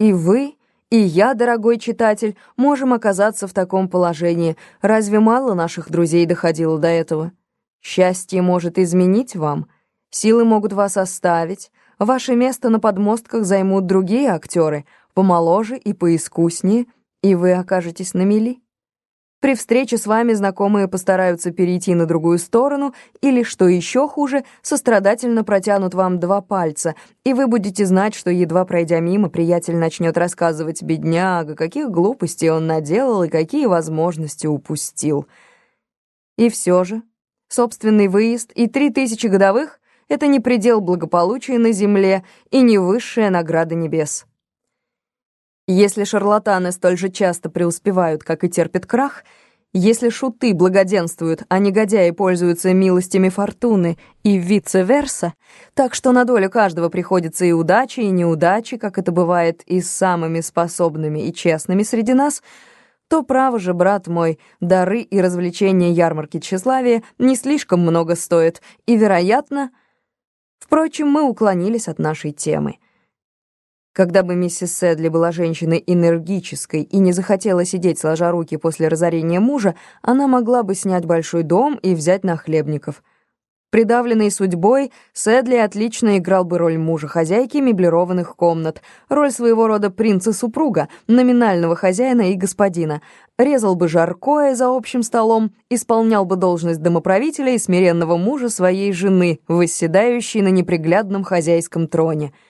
И вы, и я, дорогой читатель, можем оказаться в таком положении. Разве мало наших друзей доходило до этого? Счастье может изменить вам, силы могут вас оставить, ваше место на подмостках займут другие актеры, помоложе и поискуснее, и вы окажетесь на мели. При встрече с вами знакомые постараются перейти на другую сторону или, что еще хуже, сострадательно протянут вам два пальца, и вы будете знать, что, едва пройдя мимо, приятель начнет рассказывать «бедняга», каких глупостей он наделал и какие возможности упустил. И все же, собственный выезд и три тысячи годовых — это не предел благополучия на земле и не высшая награда небес. Если шарлатаны столь же часто преуспевают, как и терпят крах, если шуты благоденствуют, а негодяи пользуются милостями фортуны и вице-верса, так что на долю каждого приходится и удачи, и неудачи, как это бывает и с самыми способными и честными среди нас, то, право же, брат мой, дары и развлечения ярмарки тщеславия не слишком много стоят, и, вероятно... Впрочем, мы уклонились от нашей темы — когда бы миссис Сэдли была женщиной энергической и не захотела сидеть сложа руки после разорения мужа, она могла бы снять большой дом и взять нахлебников. Придавленный судьбой, Сэдли отлично играл бы роль мужа хозяйки меблированных комнат, роль своего рода принца-супруга, номинального хозяина и господина, резал бы жаркое за общим столом, исполнял бы должность домоправителя и смиренного мужа своей жены, восседающей на неприглядном хозяйском троне —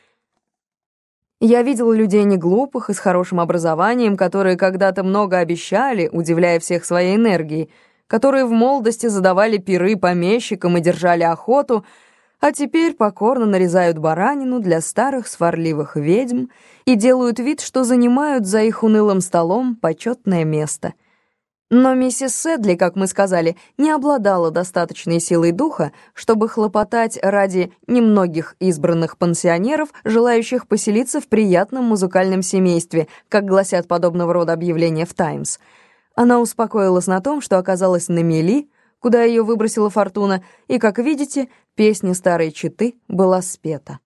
я видел людей неглупых и с хорошим образованием, которые когда-то много обещали, удивляя всех своей энергией, которые в молодости задавали пиры помещикам и держали охоту, а теперь покорно нарезают баранину для старых сварливых ведьм и делают вид, что занимают за их унылым столом почетное место — но миссис Сэдли, как мы сказали, не обладала достаточной силой духа, чтобы хлопотать ради немногих избранных пансионеров, желающих поселиться в приятном музыкальном семействе, как гласят подобного рода объявления в «Таймс». Она успокоилась на том, что оказалась на мели, куда ее выбросила фортуна, и, как видите, песня старой читы была спета.